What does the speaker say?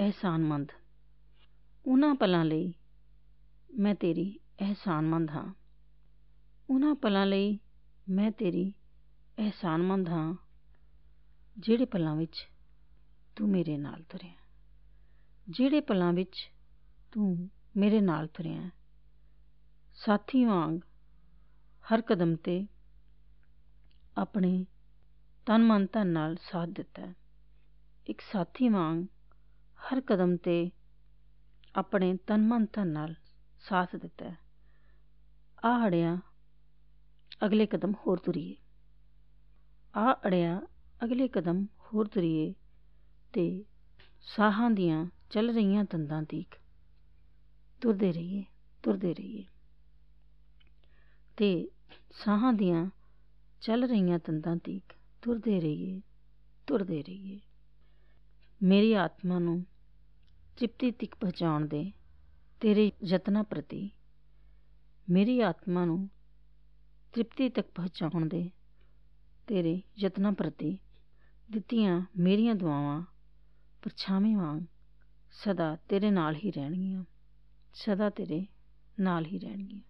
ਅਹਿਸਾਨਮੰਦ। ਉਹਨਾਂ ਪਲਾਂ ਲਈ ਮੈਂ ਤੇਰੀ ਅਹਿਸਾਨਮੰਦ ਹਾਂ। ਉਹਨਾਂ ਪਲਾਂ ਲਈ ਮੈਂ ਤੇਰੀ ਅਹਿਸਾਨਮੰਦ ਹਾਂ, ਜਿਹੜੇ ਪਲਾਂ ਵਿੱਚ ਤੂੰ ਮੇਰੇ ਨਾਲ ਤੁਰਿਆ ਜਿਹੜੇ ਪਲਾਂ ਵਿੱਚ ਤੂੰ ਮੇਰੇ ਨਾਲ ਤੁਰਿਆ ਸਾਥੀ ਵਾਂਗ ਹਰ ਕਦਮ ਤੇ ਆਪਣੇ ਤਨ ਮਨ ਧਨ ਨਾਲ ਸਾਥ ਦਿੱਤਾ ਇੱਕ ਸਾਥੀ ਵਾਂਗ ਹਰ ਕਦਮ ਤੇ ਆਪਣੇ ਤਨ ਮਨ ਧਨ ਨਾਲ ਸਾਥ ਦਿੱਤਾ ਆ ਅੜਿਆ, ਅਗਲੇ ਕਦਮ ਹੋਰ ਤੁਰੀਏ। ਆ ਅੜਿਆ, ਅਗਲੇ ਕਦਮ ਹੋਰ ਤੁਰੀਏ ਤੇ ਸਾਹਾਂ ਦੀਆਂ ਚੱਲ ਰਹੀਆਂ ਤੰਦਾਂ ਤੀਕ ਤੁਰਦੇ ਰਹੀਏ ਤੁਰਦੇ ਰਹੀਏ। ਤੇ ਸਾਹਾਂ ਦੀਆਂ ਚੱਲ ਰਹੀਆਂ ਤੰਦਾਂ ਤੀਕ ਤੁਰਦੇ ਰਹੀਏ ਤੁਰਦੇ ਰਹੀਏ। ਮੇਰੀ ਆਤਮਾ ਨੂੰ ਤ੍ਰਿਪਤੀ ਤੱਕ ਪਹੁੰਚਾਉਣ ਦੇ ਤੇਰੇ ਯਤਨਾਂ ਪ੍ਰਤੀ ਮੇਰੀ ਆਤਮਾ ਨੂੰ ਤ੍ਰਿਪਤੀ ਤੱਕ ਪਹੁੰਚਾਉਣ ਦੇ ਤੇਰੇ ਯਤਨਾਂ ਪ੍ਰਤੀ ਦਿੱਤੀਆਂ ਮੇਰੀਆਂ ਦੁਆਵਾਂ ਪਰਛਾਵੇਂ ਵਾਂਗ ਸਦਾ ਤੇਰੇ ਨਾਲ ਹੀ ਰਹਿਣਗੀਆਂ, ਸਦਾ ਤੇਰੇ ਨਾਲ ਹੀ ਰਹਿਣਗੀਆਂ।